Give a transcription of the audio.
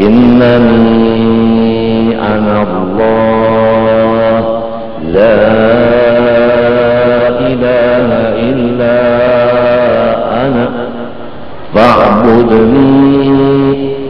إنني أنا الله. لا إله إلا أنا. فاعبدني